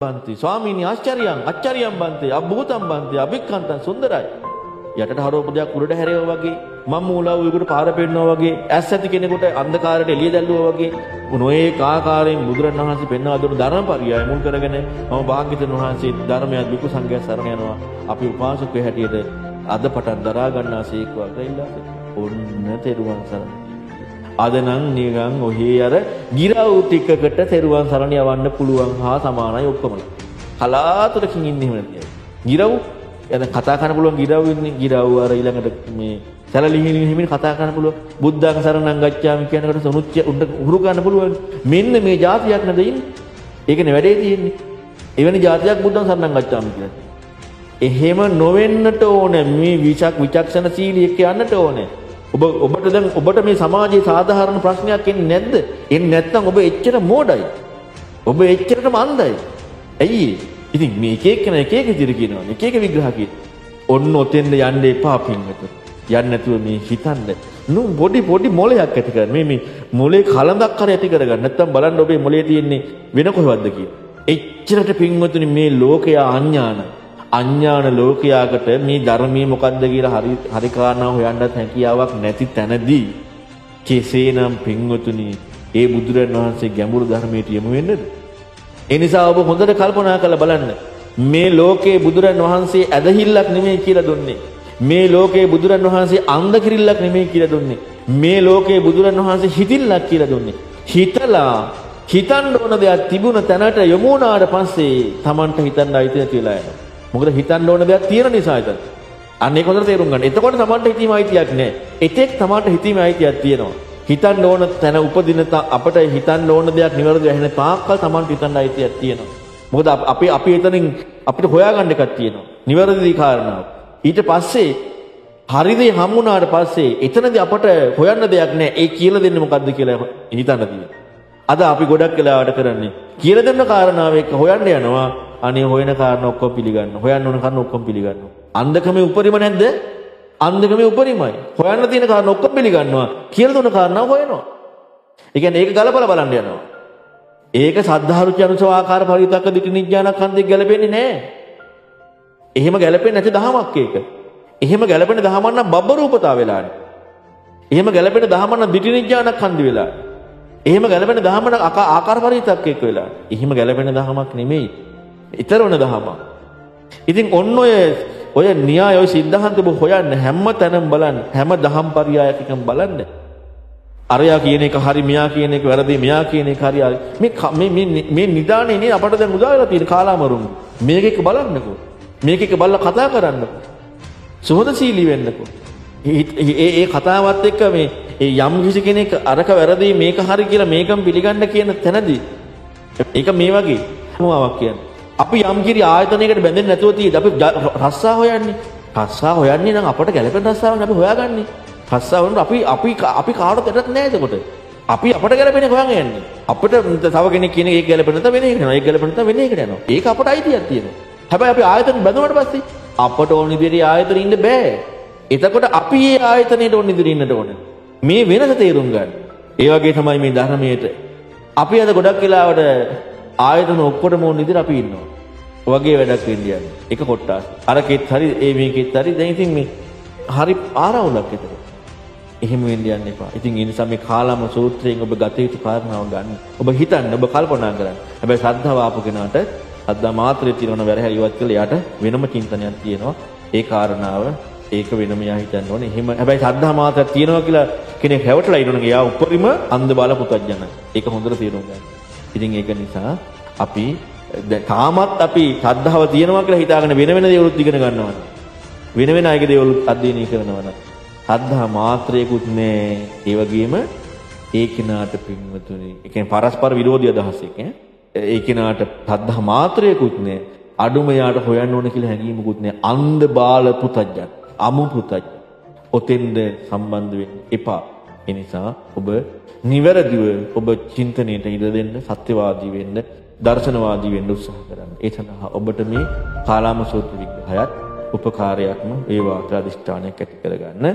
බන්ති. ස්වාමීනි ආශ්චර්යයන් අච්චරියම් බන්ති. අභූතම් බන්ති. අභික්ඛන්තං සුන්දරයි. යටට හරවපදයක් උඩට හැරෙවා වගේ මම මූලාව උයකට පාර පෙන්නනවා වගේ ඇස් ඇති කෙනෙකුට අන්ධකාරයට එළිය දැල්ලුවා වගේ නොඒක ආකාරයෙන් බුදුරණවහන්සේ පෙන්වා දුන්නු ධර්මපරියය මුල් කරගෙන මම භාග්‍යවතුන් වහන්සේ ධර්මයක් විකු සංඝයා සරණ යනවා. අපි උපාසකයෙ හැටියට අද පටන් දරා ගන්නාසේක්වා කියලා ඔන්න තෙරුවන් සරණ අද නම් නිකන් ඔහේ අර ගිරව් ටිකකට තෙරුවන් සරණ යවන්න පුළුවන් හා සමානයි ඔක්කොම. කලාතුරකින් ඉන්නේ එහෙම නැතියි. ගිරව් එන කතා කරන්න පුළුවන් ගිරව් ඉන්නේ ගිරව් අර ඊළඟට මේ සැලලිහිණි හිමින් කතා කරන්න පුළුවන් බුද්ධං සරණං ගච්ඡාමි කියනකොට සොනුච්ච උඩ උහුරු ගන්න පුළුවන්. මෙන්න මේ જાතියක් නේද ඉන්නේ. ඒකනේ වැඩේ තියෙන්නේ. එවැනි જાතියක් බුද්ධං සරණං ගච්ඡාමි කියන්නේ. එහෙම නොවෙන්නට ඕනේ මේ විචක් විචක්ෂණශීලී එක්ක යන්නට ඕනේ. ඔබ ඔබට දැන් ඔබට මේ සමාජයේ සාධාරණ ප්‍රශ්නයක් එන්නේ නැද්ද? එන්නේ නැත්නම් ඔබ එච්චර මෝඩයි. ඔබ එච්චරටම අන්ධයි. ඇයි? ඉතින් මේ එක එක එක එක විදිහට කියනවා. එක එක විග්‍රහ කියන. ඔන්න ඔතෙන්ද යන්න එපා පින්වත. යන්න නැතුව මේ හිතන්න. නු පොඩි පොඩි මොලයක් ඇති කරගන්න. මේ මේ මොලේ කලඳක් කර ඇති කරගන්න. නැත්නම් බලන්න ඔබේ මොලේ තියෙන්නේ වෙන කොහෙවත්ද කියලා. එච්චරට පින්වතුනි මේ ලෝකයා අඥානයි. අඥාන ලෝකයාකට මේ ධර්මයේ මොකද්ද කියලා හරි හරි කාරණා හොයන්නත් හැකියාවක් නැති තැනදී කෙසේනම් පින්වතුනි ඒ බුදුරන් වහන්සේ ගැඹුරු ධර්මයට යමු වෙන්නද? ඒ නිසා ඔබ හොඳට කල්පනා කරලා බලන්න. මේ ලෝකේ බුදුරන් වහන්සේ ඇදහිල්ලක් නෙමෙයි කියලා දුන්නේ. මේ ලෝකේ බුදුරන් වහන්සේ අන්ධ කිරිල්ලක් නෙමෙයි කියලා දුන්නේ. මේ ලෝකේ බුදුරන් වහන්සේ හිතිල්ලක් කියලා දුන්නේ. හිතලා හිතන්න ඕන දෙයක් තිබුණ තැනට යමු වුණාට පස්සේ Tamanට හිතන්න අයිති නැති වෙලා යනවා. මොකද හිතන්න ඕන දෙයක් තියෙන නිසා එතන. අන්න ඒක හොඳට තේරුම් ගන්න. එතකොට Tamanට හිතීමේ අයිතියක් නැහැ. එතෙක් Tamanට හිතීමේ අයිතියක් තියෙනවා. හිතන්න ඕන තැන උපදින අපට හිතන්න ඕන දෙයක් නිවැරදිව ඇහෙන තාක්කල් Tamanට හිතන්න අයිතියක් තියෙනවා. මොකද අපි අපි එතනින් අපිට හොයාගන්න එකක් තියෙනවා. නිවැරදි කාරණාව. ඊට පස්සේ හරිදේ හම්බුණාට පස්සේ එතනදී අපට හොයන්න දෙයක් නැහැ. ඒ කියලා දෙන්නේ මොකද්ද කියලා හිතන්න තියෙනවා. අද අපි ගොඩක් වෙලාවට කරන්නේ කියලා දෙන්න කාරණාව එක්ක හොයන්න යනවා. අනේ හොයන කාරණා ඔක්කොම පිළිගන්න. හොයන්න ඕන කාරණා ඔක්කොම පිළිගන්න. අන්ධකමේ උපරිම නැද්ද? අන්ධකමේ උපරිමයි. හොයන්න තියෙන කාරණා ඔක්කොම පිළිගන්නවා. කියලා දුන්න කාරණා හොයනවා. ඒ කියන්නේ ඒක ගලපලා බලන්න යනවා. ඒක සද්ධාරුචි අනුසව ආකාර පරිවිතක්ක දිටි නිඥානක් හන්දේ ගැලපෙන්නේ නැහැ. එහෙම ගැලපෙන්නේ නැති දහමක් ඒක. එහෙම ගැලපෙන දහමක් නම් බබ්බ රූපතා වෙලානේ. එහෙම ගැලපෙන දහමක් නම් දිටි නිඥානක් හන්දි වෙලා. එහෙම ගැලපෙන දහමක් ආකාර පරිවිතක්ක එක්ක වෙලා. එහෙම ගැලපෙන දහමක් නෙමෙයි. ඊතරවන දහමක්. ඉතින් ඔන්න ඔය ඔය න්‍යාය ඔය සිද්ධාන්ත ඔබ හොයන්න හැම තැනම බලන්න හැම දහම් පරයයකකම බලන්න. අරයා කියන එක හරි මෙයා කියන එක වැරදි මෙයා කියන එක හරි මේ මේ මේ නිදානේ නේ අපට දැන් උදා වෙලා තියෙන කාලාමරුන්. මේක එක බලන්නකෝ. මේක එක බලලා කතා කරන්නකෝ. සුහදශීලී වෙන්නකෝ. ඒ ඒ කතාවත් එක්ක මේ ඒ යම් කිසි කෙනෙක් අරක වැරදි මේක හරි කියලා මේකම පිළිගන්න කියන තැනදී. ඒක මේ වගේ. මොවාවක් කියන්නේ. අපි යම් කිරි ආයතනයකට බැඳෙන්නේ නැතුව තියෙද අපි රස්සා හොයන්නේ. රස්සා හොයන්නේ නම් අපට ගැළපෙන රස්සාවක් අපි හොයාගන්නේ. රස්සා වුණොත් අපි අපි අපි කාටවත් එතත් නැහැ එතකොට. අපි අපට ගැළපෙන එක හොයන් යන්නේ. අපිට තව කෙනෙක් කියන එක ගැළපෙන නැත්නම් වෙන එකකට යනවා. ඒක ගැළපෙන නැත්නම් වෙන එකකට යනවා. ඒක අපට අයිතියක් තියෙනවා. හැබැයි අපි ආයතන බැඳුනට පස්සේ අපට ඕන විදිහට ආයතනෙ ඉන්න බෑ. එතකොට අපි මේ ආයතනයට ඕන විදිහට ඉන්නට ඕන. මේ වෙනස තේරුම් ගන්න. ඒ වගේ තමයි මේ ධර්මයේට අපි අද ගොඩක් වෙලාවට ආයතන ඔක්කොටම ඕන විදිහට අපි ඉන්නවා. වගේ වැඩක් වෙන්න යන්නේ. එක කොට්ටාස්. අරකෙත් හරි ඒ මේකෙත් හරි දැන් ඉතින් මේ හරි ආරවුලක් විතර. එහෙම වෙන්න යන්න එපා. ඉතින් ඒ නිසා මේ කාලම සූත්‍රයෙන් ඔබ ගත යුතු කාරණාව ගන්න. ඔබ හිතන්න, ඔබ කල්පනා කරන්න. හැබැයි ශ්‍රද්ධාව ආපු කෙනාට ශ්‍රද්ධා මාත්‍රේ තියෙනවන වැරහැරි ඉවත් කළා එයාට වෙනම චින්තනයක් තියෙනවා. ඒ කාරණාව ඒක වෙනම යා හිතන්න ඕනේ. එහෙම හැබැයි ශ්‍රද්ධා මාත්‍රයක් තියෙනවා කියලා කෙනෙක් හැවටලා ඉන්නවනේ. එයා උපරිම අන්ධ බාල පුතඥන. ඒක හොඳට තේරුම් ගන්න. ඉතින් ඒක නිසා අපි දැන් තාමත් අපි ශ්‍රද්ධාව තියෙනවා කියලා හිතාගෙන වෙන වෙන දේවලුත් ඉගෙන ගන්නවා. වෙන වෙන අයගේ දේවලුත් අධ්‍යයනය කරනවා. ශ්‍රද්ධා මාත්‍රයකුත් නෑ. ඒ වගේම ඒ කෙනාට පින්වතුනි, ඒ කියන්නේ පරස්පර විරෝධී අදහස් එක ඒ කෙනාට ශ්‍රද්ධා මාත්‍රයකුත් නෑ. අඩුම යාට හොයන්න ඕන කියලා හැඟීමකුත් නෑ. අන්ධ බාල පුතජ්ජත්, අමු පුතජ්ජ. ඔතෙන්ද සම්බන්ධ වෙන්න එපා. ඒ නිසා ඔබ නිවැරදිව ඔබ චින්තනයට ඉඩ දෙන්න, සත්‍යවාදී වෙන්න දර්ශනවාදී වෙන්න උත්සාහ කරන්න. ඒ සඳහා ඔබට මේ කාලාම සූත්‍ර විග්‍රහයත් උපකාරයක්ම වේවා කියලා අදිෂ්ඨානයක් ඇති කරගන්න.